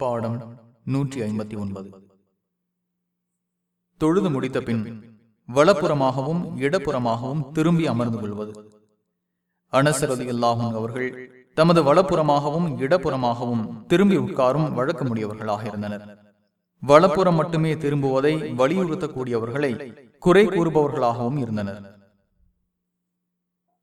பாடம் நூற்றி ஐம்பத்தி ஒன்பது. தொழுது முடித்த பின் வலப்புறமாகவும் இடப்புறமாகவும் திரும்பி அமர்ந்து கொள்வது. அனசரதி அல்லாஹும் அவர்கள் தமது வலப்புறமாகவும் இடப்புறமாகவும் திரும்பி உட்காரும் வழக்கமுடையவர்களாக இருந்தனர். வலப்புறம் மட்டுமே திரும்புவதை வலியுறுத்தக்கூடியவர்களை குறை கூறுபவர்களாகவும் இருந்தனர்.